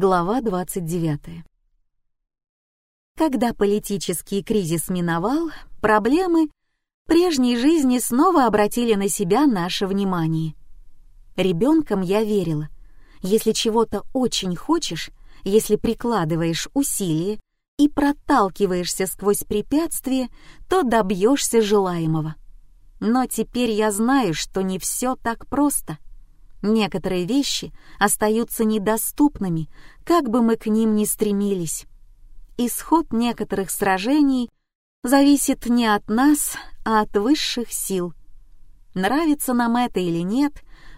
Глава 29. Когда политический кризис миновал, проблемы прежней жизни снова обратили на себя наше внимание. Ребенком я верила. Если чего-то очень хочешь, если прикладываешь усилия и проталкиваешься сквозь препятствия, то добьешься желаемого. Но теперь я знаю, что не все так просто — Некоторые вещи остаются недоступными, как бы мы к ним ни стремились. Исход некоторых сражений зависит не от нас, а от высших сил. Нравится нам это или нет,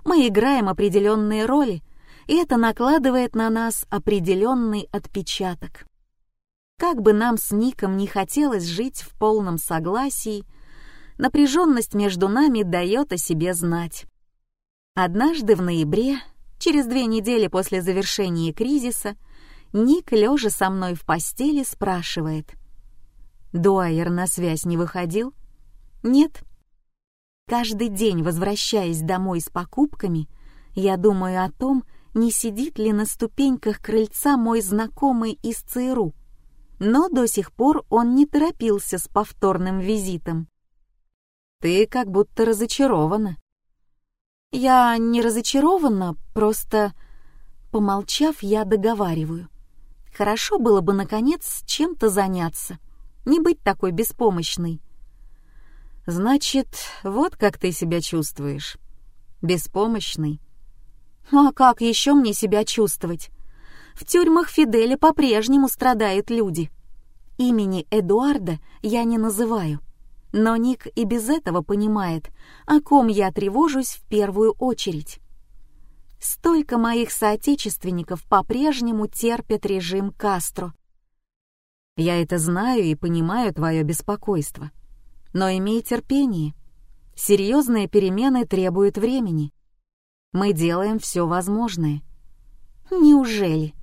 мы играем определенные роли, и это накладывает на нас определенный отпечаток. Как бы нам с Ником не хотелось жить в полном согласии, напряженность между нами дает о себе знать. Однажды в ноябре, через две недели после завершения кризиса, Ник, лежа со мной в постели, спрашивает. «Дуайер на связь не выходил?» «Нет». Каждый день, возвращаясь домой с покупками, я думаю о том, не сидит ли на ступеньках крыльца мой знакомый из ЦРУ. Но до сих пор он не торопился с повторным визитом. «Ты как будто разочарована», я не разочарована, просто... Помолчав, я договариваю. Хорошо было бы, наконец, чем-то заняться. Не быть такой беспомощной. Значит, вот как ты себя чувствуешь. Беспомощный. А как еще мне себя чувствовать? В тюрьмах Фиделя по-прежнему страдают люди. Имени Эдуарда я не называю. Но Ник и без этого понимает, о ком я тревожусь в первую очередь. Столько моих соотечественников по-прежнему терпят режим Кастро. Я это знаю и понимаю твое беспокойство. Но имей терпение. Серьезные перемены требуют времени. Мы делаем все возможное. Неужели?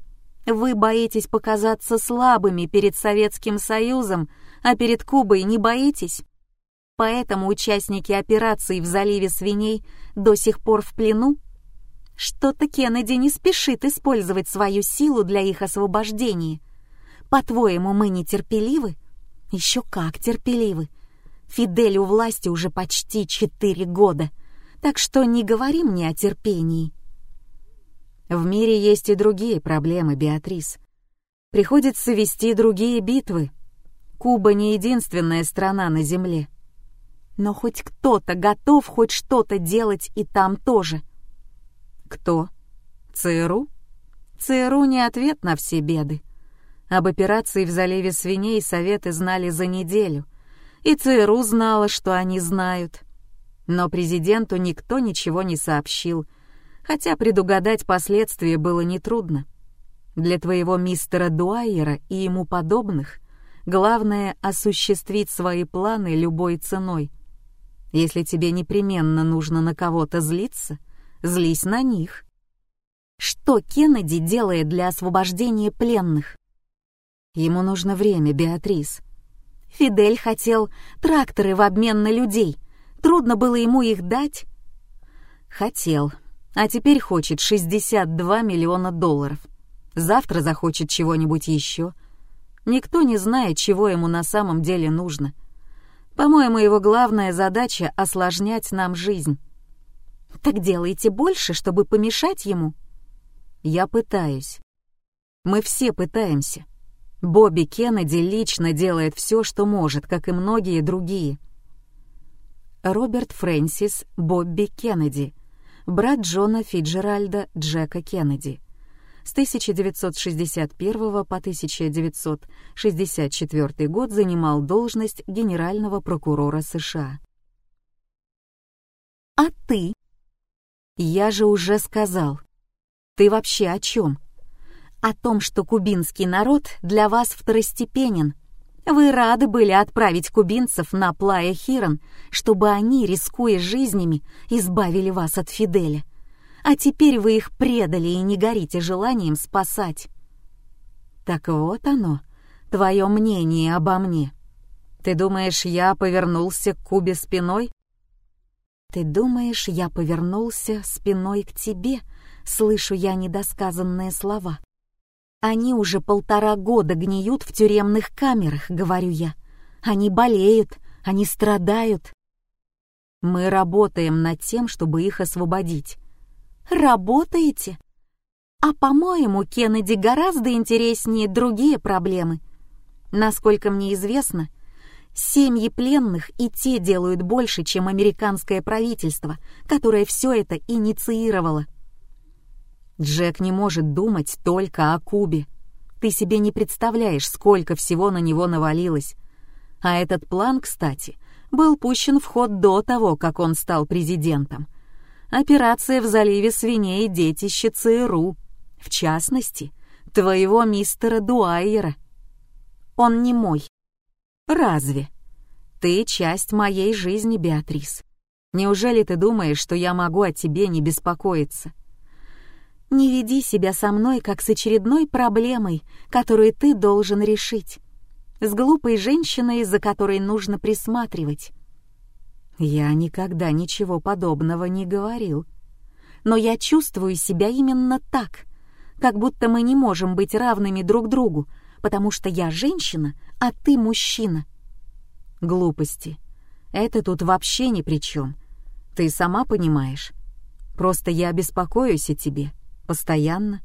Вы боитесь показаться слабыми перед Советским Союзом, а перед Кубой не боитесь? Поэтому участники операции в заливе свиней до сих пор в плену? Что-то Кеннеди не спешит использовать свою силу для их освобождения. По-твоему, мы нетерпеливы? Еще как терпеливы. Фидель у власти уже почти четыре года, так что не говори мне о терпении. В мире есть и другие проблемы, Беатрис. Приходится вести другие битвы. Куба не единственная страна на Земле но хоть кто-то готов хоть что-то делать и там тоже. Кто? ЦРУ? ЦРУ не ответ на все беды. Об операции в заливе свиней советы знали за неделю, и ЦРУ знала, что они знают. Но президенту никто ничего не сообщил, хотя предугадать последствия было нетрудно. Для твоего мистера Дуайера и ему подобных главное — осуществить свои планы любой ценой — если тебе непременно нужно на кого-то злиться, злись на них. Что Кеннеди делает для освобождения пленных? Ему нужно время, Беатрис. Фидель хотел тракторы в обмен на людей. Трудно было ему их дать? Хотел, а теперь хочет 62 миллиона долларов. Завтра захочет чего-нибудь еще. Никто не знает, чего ему на самом деле нужно — по-моему, его главная задача — осложнять нам жизнь. Так делайте больше, чтобы помешать ему. Я пытаюсь. Мы все пытаемся. Бобби Кеннеди лично делает все, что может, как и многие другие. Роберт Фрэнсис Бобби Кеннеди, брат Джона Фиджеральда Джека Кеннеди — с 1961 по 1964 год занимал должность генерального прокурора США. «А ты?» «Я же уже сказал. Ты вообще о чем?» «О том, что кубинский народ для вас второстепенен. Вы рады были отправить кубинцев на Плая Хирон, чтобы они, рискуя жизнями, избавили вас от Фиделя а теперь вы их предали и не горите желанием спасать. Так вот оно, твое мнение обо мне. Ты думаешь, я повернулся к Кубе спиной? Ты думаешь, я повернулся спиной к тебе? Слышу я недосказанные слова. Они уже полтора года гниют в тюремных камерах, говорю я. Они болеют, они страдают. Мы работаем над тем, чтобы их освободить. Работаете? А по-моему, Кеннеди гораздо интереснее другие проблемы. Насколько мне известно, семьи пленных и те делают больше, чем американское правительство, которое все это инициировало. Джек не может думать только о Кубе. Ты себе не представляешь, сколько всего на него навалилось. А этот план, кстати, был пущен в ход до того, как он стал президентом. Операция в заливе свиней детище ЦРУ, в частности, твоего мистера Дуайера. Он не мой. Разве? Ты часть моей жизни, Беатрис. Неужели ты думаешь, что я могу о тебе не беспокоиться? Не веди себя со мной, как с очередной проблемой, которую ты должен решить. С глупой женщиной, за которой нужно присматривать. Я никогда ничего подобного не говорил. Но я чувствую себя именно так, как будто мы не можем быть равными друг другу, потому что я женщина, а ты мужчина. Глупости. Это тут вообще ни при чем. Ты сама понимаешь. Просто я беспокоюсь о тебе. Постоянно.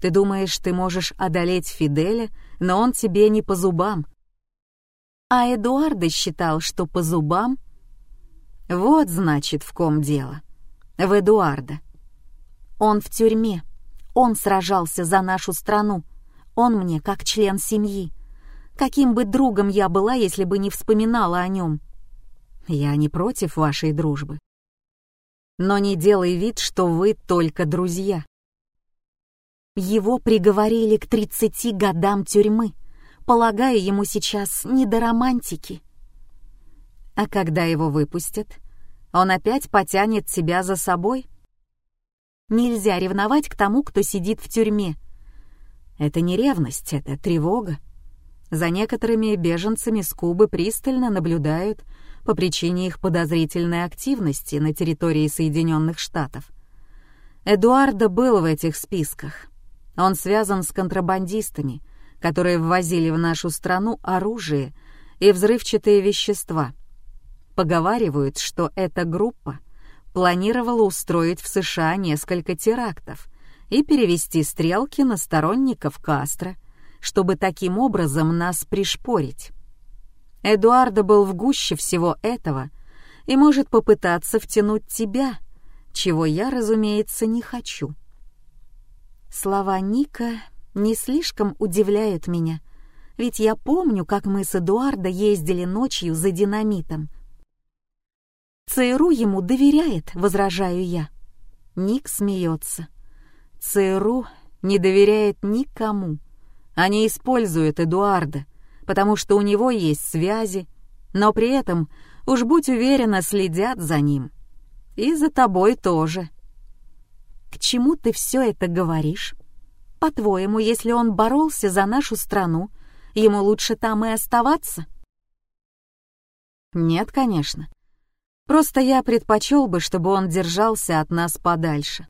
Ты думаешь, ты можешь одолеть Фиделя, но он тебе не по зубам. А Эдуарда считал, что по зубам. Вот, значит, в ком дело. В Эдуарда. Он в тюрьме. Он сражался за нашу страну. Он мне как член семьи. Каким бы другом я была, если бы не вспоминала о нем. Я не против вашей дружбы. Но не делай вид, что вы только друзья. Его приговорили к 30 годам тюрьмы. Полагаю, ему сейчас не до романтики. А когда его выпустят, он опять потянет себя за собой? Нельзя ревновать к тому, кто сидит в тюрьме. Это не ревность, это тревога. За некоторыми беженцами с Кубы пристально наблюдают по причине их подозрительной активности на территории Соединенных Штатов. Эдуардо был в этих списках. Он связан с контрабандистами, которые ввозили в нашу страну оружие и взрывчатые вещества. Поговаривают, что эта группа планировала устроить в США несколько терактов и перевести стрелки на сторонников Кастро, чтобы таким образом нас пришпорить. Эдуардо был в гуще всего этого и может попытаться втянуть тебя, чего я, разумеется, не хочу. Слова Ника не слишком удивляют меня, ведь я помню, как мы с Эдуардо ездили ночью за динамитом. ЦРУ ему доверяет, возражаю я. Ник смеется. ЦРУ не доверяет никому. Они используют Эдуарда, потому что у него есть связи, но при этом, уж будь уверена, следят за ним. И за тобой тоже. К чему ты все это говоришь? По-твоему, если он боролся за нашу страну, ему лучше там и оставаться? Нет, конечно. Просто я предпочел бы, чтобы он держался от нас подальше.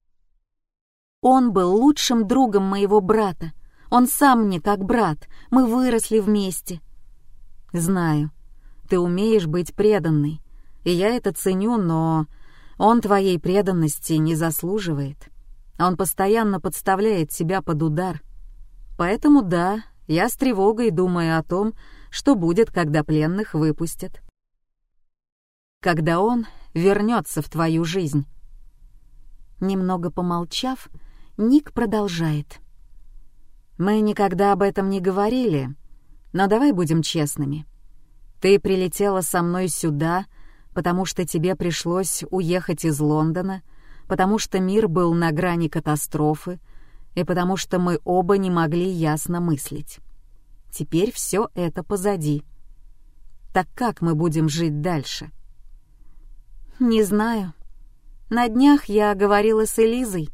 Он был лучшим другом моего брата. Он сам мне как брат. Мы выросли вместе. Знаю, ты умеешь быть преданной, и я это ценю, но он твоей преданности не заслуживает. Он постоянно подставляет себя под удар. Поэтому да, я с тревогой думаю о том, что будет, когда пленных выпустят. Когда он вернется в твою жизнь. Немного помолчав, Ник продолжает. «Мы никогда об этом не говорили, но давай будем честными. Ты прилетела со мной сюда, потому что тебе пришлось уехать из Лондона, потому что мир был на грани катастрофы и потому что мы оба не могли ясно мыслить. Теперь все это позади. Так как мы будем жить дальше? Не знаю. На днях я говорила с Элизой.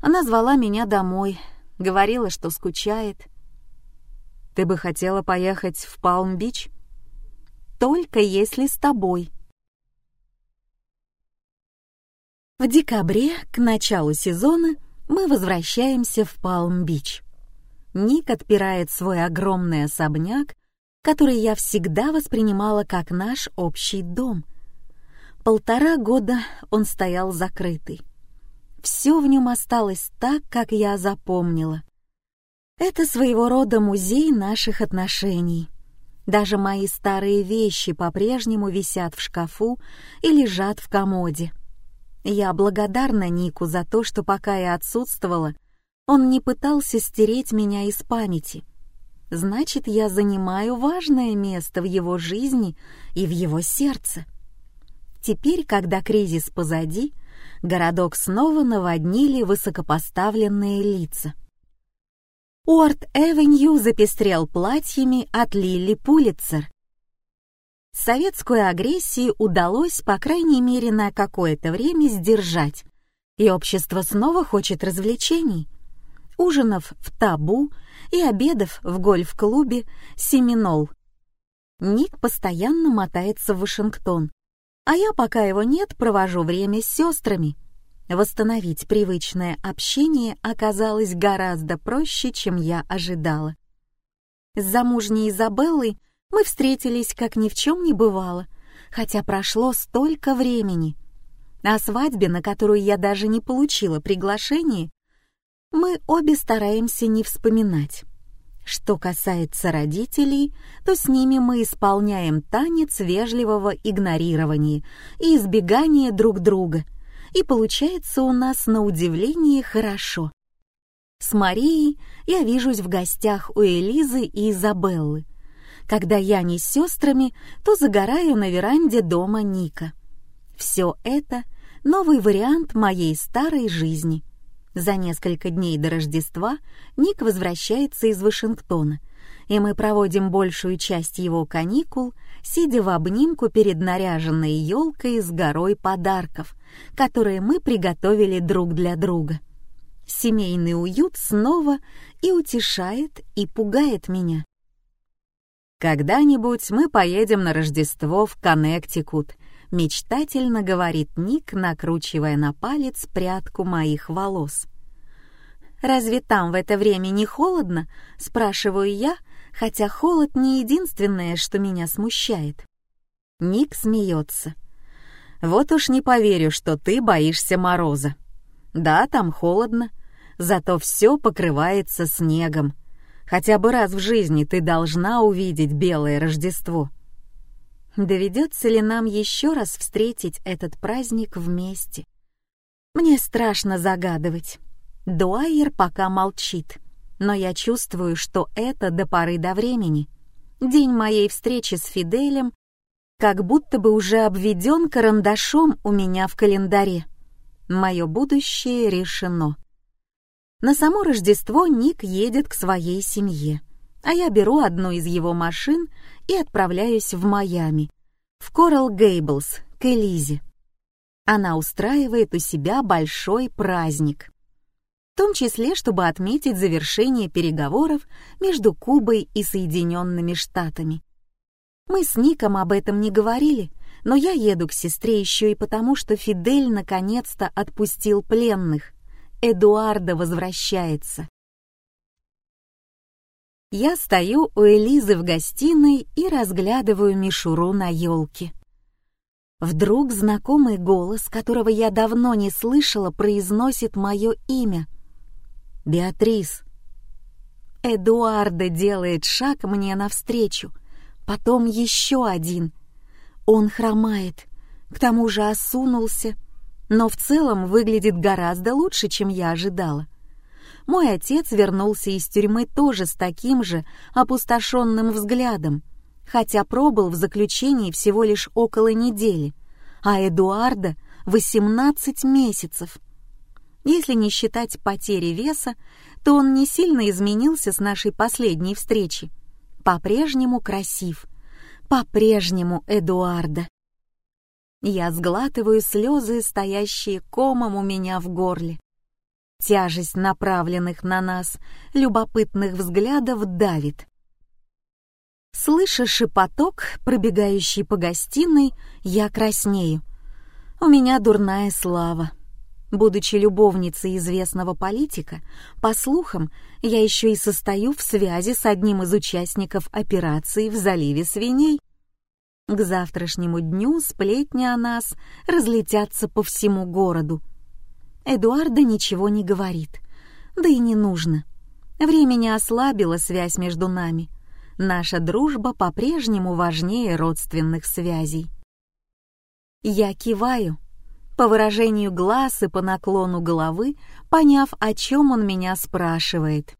Она звала меня домой, говорила, что скучает. Ты бы хотела поехать в Палм-Бич? Только если с тобой. В декабре, к началу сезона, мы возвращаемся в Палм-Бич. Ник отпирает свой огромный особняк, который я всегда воспринимала как наш общий дом. Полтора года он стоял закрытый. Все в нем осталось так, как я запомнила. Это своего рода музей наших отношений. Даже мои старые вещи по-прежнему висят в шкафу и лежат в комоде. Я благодарна Нику за то, что пока я отсутствовала, он не пытался стереть меня из памяти. Значит, я занимаю важное место в его жизни и в его сердце. Теперь, когда кризис позади, городок снова наводнили высокопоставленные лица. Уорт-авеню запестрел платьями от Лили Пулитцер, Советскую агрессию удалось, по крайней мере, на какое-то время сдержать, и общество снова хочет развлечений. Ужинов в табу и обедов в гольф-клубе «Семинол». Ник постоянно мотается в Вашингтон, а я, пока его нет, провожу время с сестрами. Восстановить привычное общение оказалось гораздо проще, чем я ожидала. С замужней Изабеллой мы встретились, как ни в чем не бывало, хотя прошло столько времени. О свадьбе, на которую я даже не получила приглашение, мы обе стараемся не вспоминать. Что касается родителей, то с ними мы исполняем танец вежливого игнорирования и избегания друг друга, и получается у нас на удивление хорошо. С Марией я вижусь в гостях у Элизы и Изабеллы, когда я не с сестрами, то загораю на веранде дома Ника. Все это — новый вариант моей старой жизни. За несколько дней до Рождества Ник возвращается из Вашингтона, и мы проводим большую часть его каникул, сидя в обнимку перед наряженной елкой с горой подарков, которые мы приготовили друг для друга. Семейный уют снова и утешает, и пугает меня. «Когда-нибудь мы поедем на Рождество в Коннектикут», — мечтательно говорит Ник, накручивая на палец прядку моих волос. «Разве там в это время не холодно?» — спрашиваю я, хотя холод не единственное, что меня смущает. Ник смеется. «Вот уж не поверю, что ты боишься мороза. Да, там холодно, зато все покрывается снегом. Хотя бы раз в жизни ты должна увидеть белое Рождество. Доведется ли нам еще раз встретить этот праздник вместе? Мне страшно загадывать. Дуайер пока молчит, но я чувствую, что это до поры до времени. День моей встречи с Фиделем как будто бы уже обведен карандашом у меня в календаре. Мое будущее решено. На само Рождество Ник едет к своей семье, а я беру одну из его машин и отправляюсь в Майами, в Коралл Гейблс, к Элизе. Она устраивает у себя большой праздник, в том числе, чтобы отметить завершение переговоров между Кубой и Соединенными Штатами. Мы с Ником об этом не говорили, но я еду к сестре еще и потому, что Фидель наконец-то отпустил пленных. Эдуарда возвращается. Я стою у Элизы в гостиной и разглядываю мишуру на елке. Вдруг знакомый голос, которого я давно не слышала, произносит мое имя. «Беатрис». Эдуарда делает шаг мне навстречу, потом еще один. Он хромает, к тому же осунулся, но в целом выглядит гораздо лучше, чем я ожидала. Мой отец вернулся из тюрьмы тоже с таким же опустошенным взглядом, хотя пробыл в заключении всего лишь около недели, а Эдуарда — 18 месяцев. Если не считать потери веса, то он не сильно изменился с нашей последней встречи. По-прежнему красив, по-прежнему Эдуарда. Я сглатываю слезы, стоящие комом у меня в горле. Тяжесть направленных на нас любопытных взглядов давит. Слыша шепоток, пробегающий по гостиной, я краснею. У меня дурная слава. Будучи любовницей известного политика, по слухам, я еще и состою в связи с одним из участников операции в заливе свиней. К завтрашнему дню сплетни о нас разлетятся по всему городу. Эдуарда ничего не говорит, да и не нужно. Время не ослабило связь между нами. Наша дружба по-прежнему важнее родственных связей. Я киваю, по выражению глаз и по наклону головы, поняв, о чем он меня спрашивает.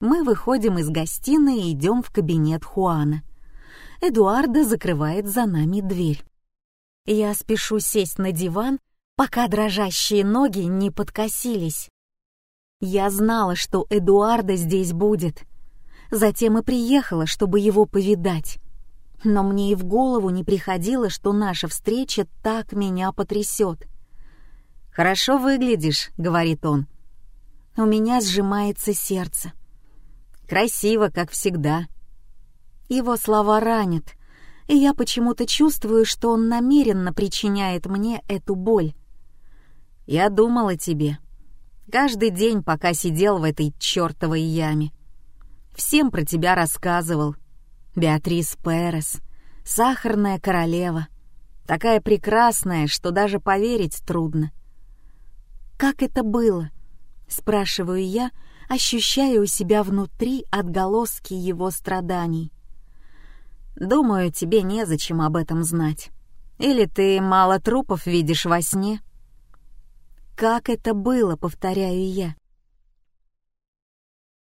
Мы выходим из гостиной и идем в кабинет Хуана. Эдуарда закрывает за нами дверь. Я спешу сесть на диван, пока дрожащие ноги не подкосились. Я знала, что Эдуарда здесь будет. Затем и приехала, чтобы его повидать но мне и в голову не приходило, что наша встреча так меня потрясет. «Хорошо выглядишь», — говорит он. У меня сжимается сердце. «Красиво, как всегда». Его слова ранят, и я почему-то чувствую, что он намеренно причиняет мне эту боль. «Я думал о тебе. Каждый день, пока сидел в этой чертовой яме. Всем про тебя рассказывал, Беатрис Перес, сахарная королева, такая прекрасная, что даже поверить трудно. «Как это было?» — спрашиваю я, ощущая у себя внутри отголоски его страданий. «Думаю, тебе незачем об этом знать. Или ты мало трупов видишь во сне?» «Как это было?» — повторяю я.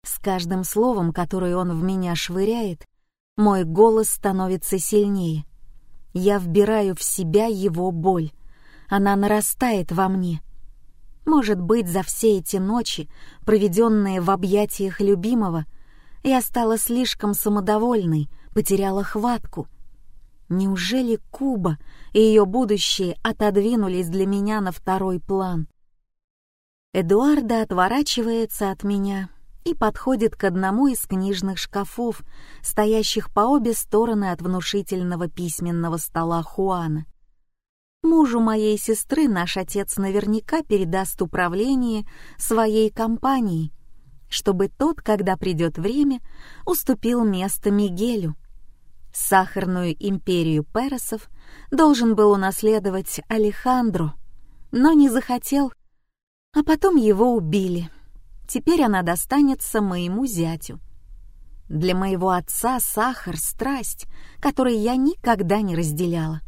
С каждым словом, которое он в меня швыряет, мой голос становится сильнее. Я вбираю в себя его боль. Она нарастает во мне. Может быть, за все эти ночи, проведенные в объятиях любимого, я стала слишком самодовольной, потеряла хватку. Неужели Куба и ее будущее отодвинулись для меня на второй план? Эдуарда отворачивается от меня и подходит к одному из книжных шкафов, стоящих по обе стороны от внушительного письменного стола Хуана. Мужу моей сестры наш отец наверняка передаст управление своей компании, чтобы тот, когда придет время, уступил место Мигелю. Сахарную империю Пересов должен был унаследовать Алехандро, но не захотел, а потом его убили — Теперь она достанется моему зятю. Для моего отца сахар — страсть, которой я никогда не разделяла.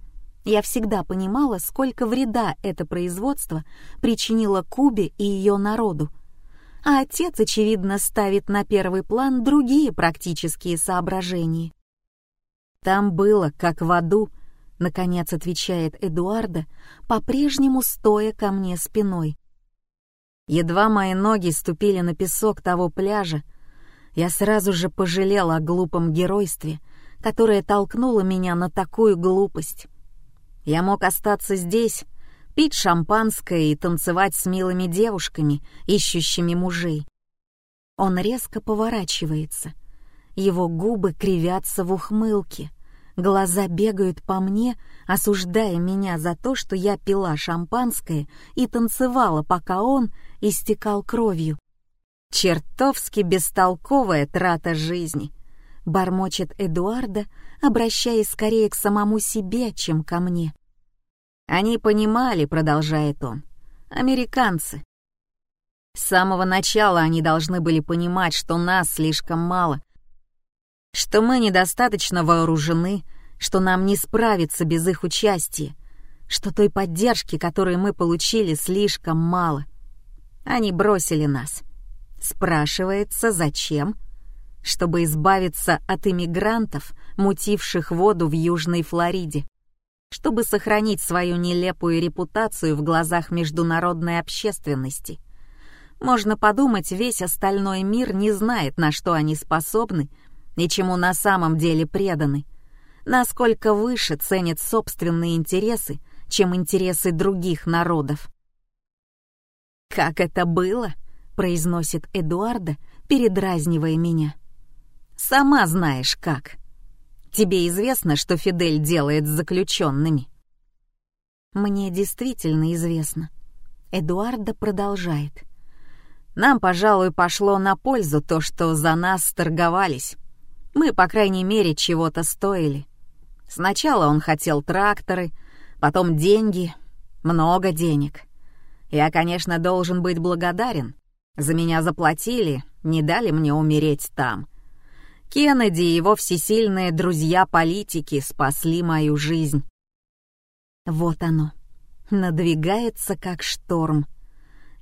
Я всегда понимала, сколько вреда это производство причинило Кубе и ее народу. А отец, очевидно, ставит на первый план другие практические соображения. «Там было, как в аду», — наконец отвечает Эдуарда, по-прежнему стоя ко мне спиной. Едва мои ноги ступили на песок того пляжа, я сразу же пожалел о глупом геройстве, которое толкнуло меня на такую глупость. Я мог остаться здесь, пить шампанское и танцевать с милыми девушками, ищущими мужей. Он резко поворачивается. Его губы кривятся в ухмылке. Глаза бегают по мне, осуждая меня за то, что я пила шампанское и танцевала, пока он истекал кровью. «Чертовски бестолковая трата жизни», — бормочет Эдуарда, обращаясь скорее к самому себе, чем ко мне. «Они понимали», — продолжает он, — «американцы. С самого начала они должны были понимать, что нас слишком мало, что мы недостаточно вооружены, что нам не справиться без их участия, что той поддержки, которую мы получили, слишком мало. Они бросили нас. Спрашивается, зачем? Чтобы избавиться от иммигрантов, мутивших воду в Южной Флориде. Чтобы сохранить свою нелепую репутацию в глазах международной общественности. Можно подумать, весь остальной мир не знает, на что они способны и чему на самом деле преданы. Насколько выше ценят собственные интересы, чем интересы других народов. «Как это было?» — произносит Эдуарда, передразнивая меня. «Сама знаешь как. Тебе известно, что Фидель делает с заключенными?» «Мне действительно известно. Эдуарда продолжает. «Нам, пожалуй, пошло на пользу то, что за нас торговались. Мы, по крайней мере, чего-то стоили. Сначала он хотел тракторы, потом деньги, много денег. Я, конечно, должен быть благодарен. За меня заплатили, не дали мне умереть там. Кеннеди и его всесильные друзья-политики спасли мою жизнь. Вот оно. Надвигается, как шторм.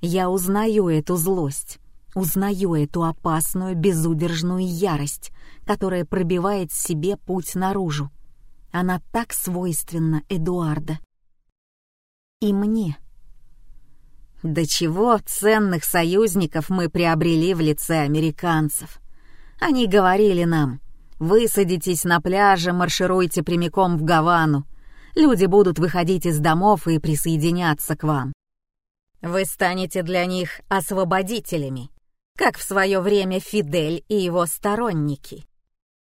Я узнаю эту злость, узнаю эту опасную, безудержную ярость, которая пробивает себе путь наружу. Она так свойственна Эдуарда. И мне. До чего ценных союзников мы приобрели в лице американцев. Они говорили нам, высадитесь на пляже, маршируйте прямиком в Гавану. Люди будут выходить из домов и присоединяться к вам. Вы станете для них освободителями, как в свое время Фидель и его сторонники.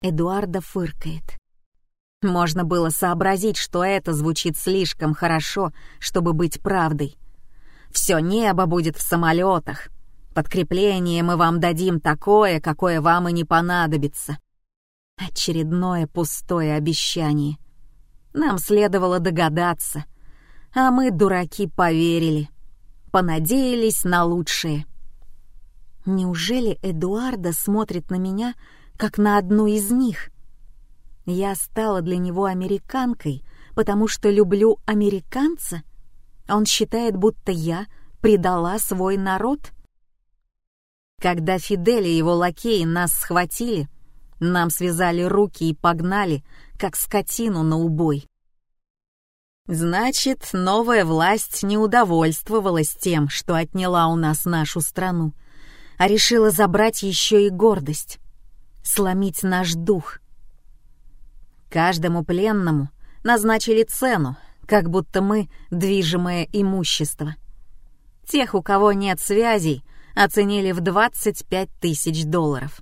Эдуарда фыркает. Можно было сообразить, что это звучит слишком хорошо, чтобы быть правдой. Все небо будет в самолетах. Подкрепление мы вам дадим такое, какое вам и не понадобится. Очередное пустое обещание. Нам следовало догадаться. А мы, дураки, поверили. Понадеялись на лучшее. Неужели Эдуарда смотрит на меня, как на одну из них? Я стала для него американкой, потому что люблю американца? Он считает, будто я предала свой народ? Когда Фидель и его лакеи нас схватили, нам связали руки и погнали, как скотину на убой. Значит, новая власть не удовольствовалась тем, что отняла у нас нашу страну, а решила забрать еще и гордость, сломить наш дух — Каждому пленному назначили цену, как будто мы движимое имущество. Тех, у кого нет связей, оценили в 25 тысяч долларов.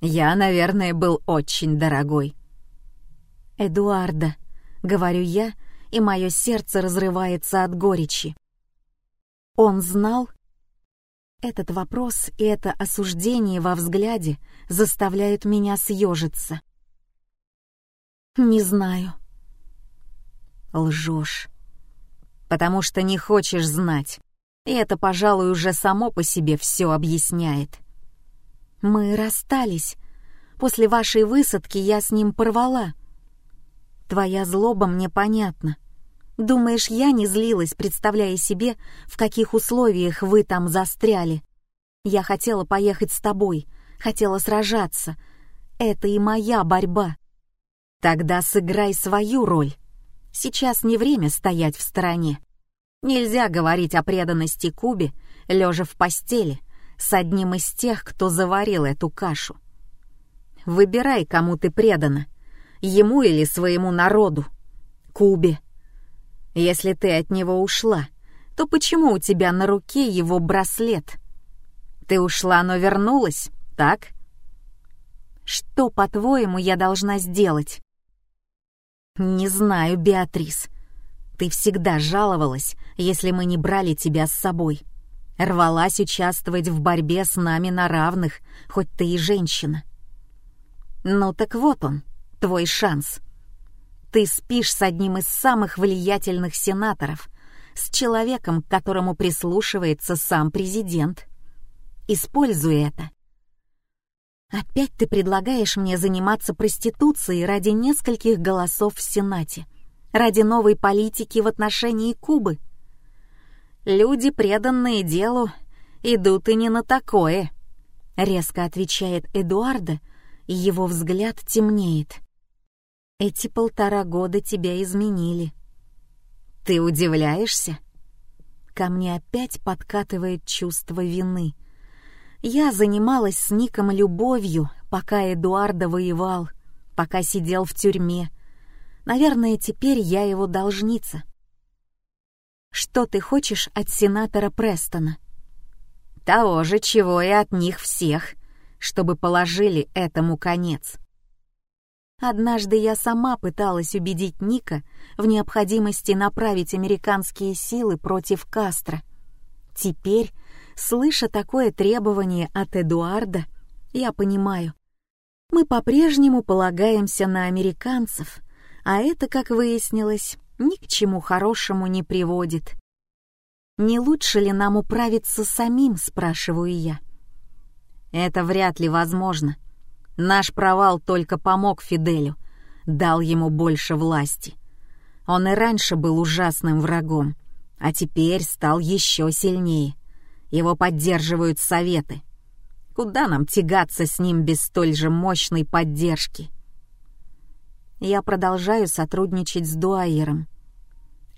Я, наверное, был очень дорогой. «Эдуарда», — говорю я, и мое сердце разрывается от горечи. Он знал? Этот вопрос и это осуждение во взгляде заставляют меня съежиться. «Не знаю». Лжешь. Потому что не хочешь знать. И это, пожалуй, уже само по себе все объясняет. Мы расстались. После вашей высадки я с ним порвала. Твоя злоба мне понятна. Думаешь, я не злилась, представляя себе, в каких условиях вы там застряли? Я хотела поехать с тобой, хотела сражаться. Это и моя борьба. Тогда сыграй свою роль. Сейчас не время стоять в стороне. Нельзя говорить о преданности Кубе, лежа в постели, с одним из тех, кто заварил эту кашу. Выбирай, кому ты предана, ему или своему народу, Кубе. Если ты от него ушла, то почему у тебя на руке его браслет? Ты ушла, но вернулась, так? Что, по-твоему, я должна сделать? «Не знаю, Беатрис. Ты всегда жаловалась, если мы не брали тебя с собой. Рвалась участвовать в борьбе с нами на равных, хоть ты и женщина. Ну так вот он, твой шанс. Ты спишь с одним из самых влиятельных сенаторов, с человеком, к которому прислушивается сам президент. Используй это. Опять ты предлагаешь мне заниматься проституцией ради нескольких голосов в Сенате, ради новой политики в отношении Кубы. Люди, преданные делу, идут и не на такое, резко отвечает Эдуарда, и его взгляд темнеет. Эти полтора года тебя изменили. Ты удивляешься? Ко мне опять подкатывает чувство вины — я занималась с Ником любовью, пока Эдуарда воевал, пока сидел в тюрьме. Наверное, теперь я его должница. Что ты хочешь от сенатора Престона? Того же, чего и от них всех, чтобы положили этому конец. Однажды я сама пыталась убедить Ника в необходимости направить американские силы против Кастро. Теперь, слыша такое требование от Эдуарда, я понимаю. Мы по-прежнему полагаемся на американцев, а это, как выяснилось, ни к чему хорошему не приводит. «Не лучше ли нам управиться самим?» — спрашиваю я. «Это вряд ли возможно. Наш провал только помог Фиделю, дал ему больше власти. Он и раньше был ужасным врагом, а теперь стал еще сильнее. Его поддерживают советы. Куда нам тягаться с ним без столь же мощной поддержки?» Я продолжаю сотрудничать с Дуайером.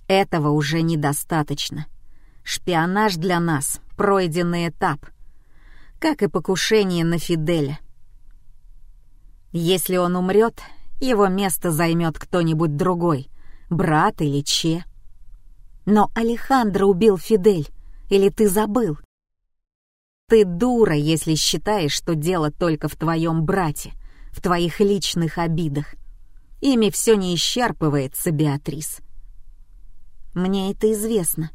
Этого уже недостаточно. Шпионаж для нас — пройденный этап, как и покушение на Фиделя. Если он умрет, его место займет кто-нибудь другой, брат или Че. Но Алехандро убил Фидель, или ты забыл? Ты дура, если считаешь, что дело только в твоем брате, в твоих личных обидах. Ими все не исчерпывается, Беатрис. Мне это известно.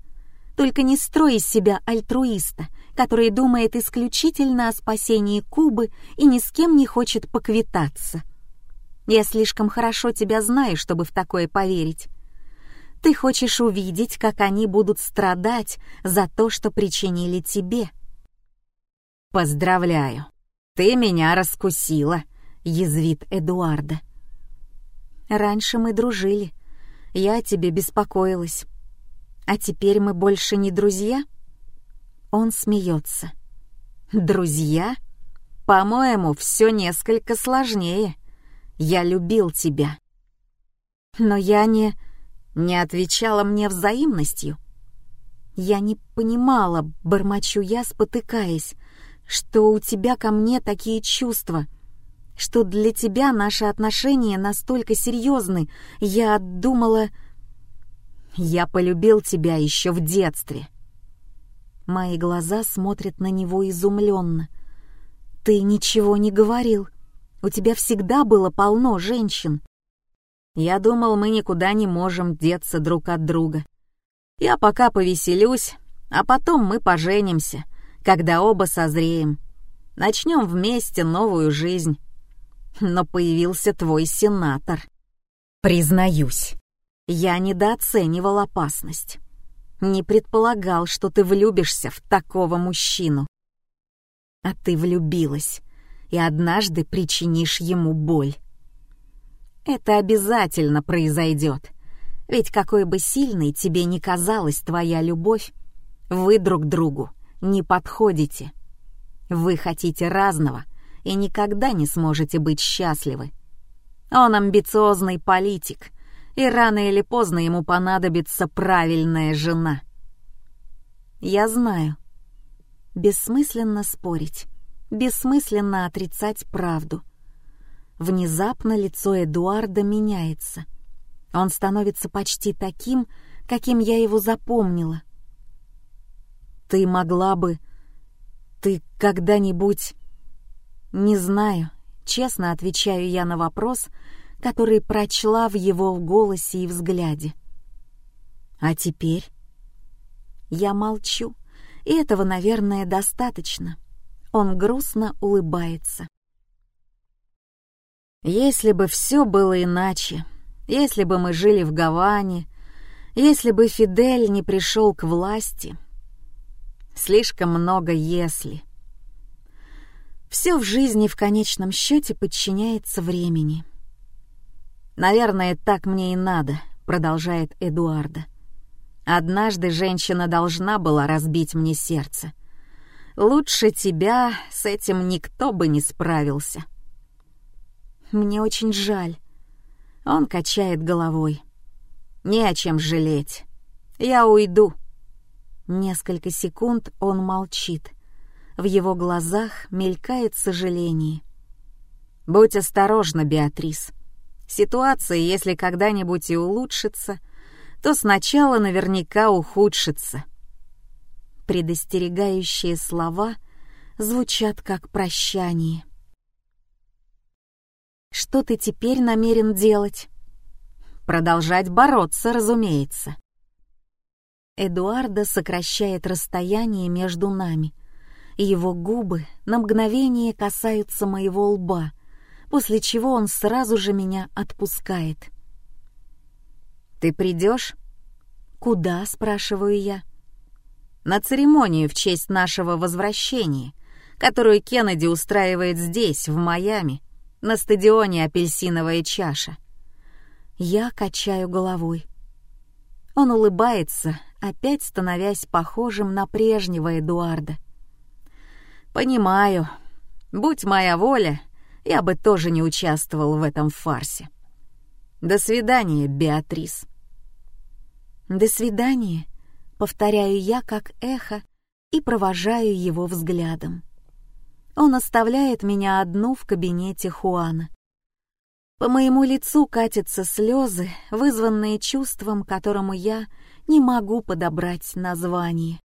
Только не строй из себя альтруиста, который думает исключительно о спасении Кубы и ни с кем не хочет поквитаться. Я слишком хорошо тебя знаю, чтобы в такое поверить. Ты хочешь увидеть, как они будут страдать за то, что причинили тебе. Поздравляю, ты меня раскусила, язвит Эдуарда. Раньше мы дружили, я о тебе беспокоилась. А теперь мы больше не друзья? Он смеется. Друзья? По-моему, все несколько сложнее. Я любил тебя. Но я не... не отвечала мне взаимностью. Я не понимала, бормочу я, спотыкаясь, что у тебя ко мне такие чувства, что для тебя наши отношения настолько серьезны. Я думала... Я полюбил тебя еще в детстве. Мои глаза смотрят на него изумленно. Ты ничего не говорил. У тебя всегда было полно женщин. Я думал, мы никуда не можем деться друг от друга. Я пока повеселюсь, а потом мы поженимся, когда оба созреем. Начнем вместе новую жизнь. Но появился твой сенатор. Признаюсь, я недооценивал опасность. Не предполагал, что ты влюбишься в такого мужчину. А ты влюбилась, и однажды причинишь ему боль. Это обязательно произойдет, ведь какой бы сильной тебе ни казалась твоя любовь, вы друг другу не подходите. Вы хотите разного и никогда не сможете быть счастливы. Он амбициозный политик — и рано или поздно ему понадобится правильная жена. Я знаю. Бессмысленно спорить, бессмысленно отрицать правду. Внезапно лицо Эдуарда меняется. Он становится почти таким, каким я его запомнила. Ты могла бы... Ты когда-нибудь... Не знаю, честно отвечаю я на вопрос — который прочла в его голосе и взгляде. А теперь я молчу, и этого, наверное, достаточно. Он грустно улыбается. Если бы все было иначе, если бы мы жили в Гаване, если бы Фидель не пришел к власти, слишком много «если». Все в жизни в конечном счете подчиняется времени — «Наверное, так мне и надо», — продолжает Эдуарда. «Однажды женщина должна была разбить мне сердце. Лучше тебя с этим никто бы не справился». «Мне очень жаль». Он качает головой. «Не о чем жалеть. Я уйду». Несколько секунд он молчит. В его глазах мелькает сожаление. «Будь осторожна, Беатрис. Ситуация, если когда-нибудь и улучшится, то сначала наверняка ухудшится. Предостерегающие слова звучат как прощание. Что ты теперь намерен делать? Продолжать бороться, разумеется. Эдуарда сокращает расстояние между нами. Его губы на мгновение касаются моего лба, после чего он сразу же меня отпускает. «Ты придешь?» «Куда?» — спрашиваю я. «На церемонию в честь нашего возвращения, которую Кеннеди устраивает здесь, в Майами, на стадионе «Апельсиновая чаша». Я качаю головой. Он улыбается, опять становясь похожим на прежнего Эдуарда. «Понимаю. Будь моя воля, я бы тоже не участвовал в этом фарсе. До свидания, Беатрис». «До свидания», — повторяю я как эхо и провожаю его взглядом. Он оставляет меня одну в кабинете Хуана. По моему лицу катятся слезы, вызванные чувством, которому я не могу подобрать название.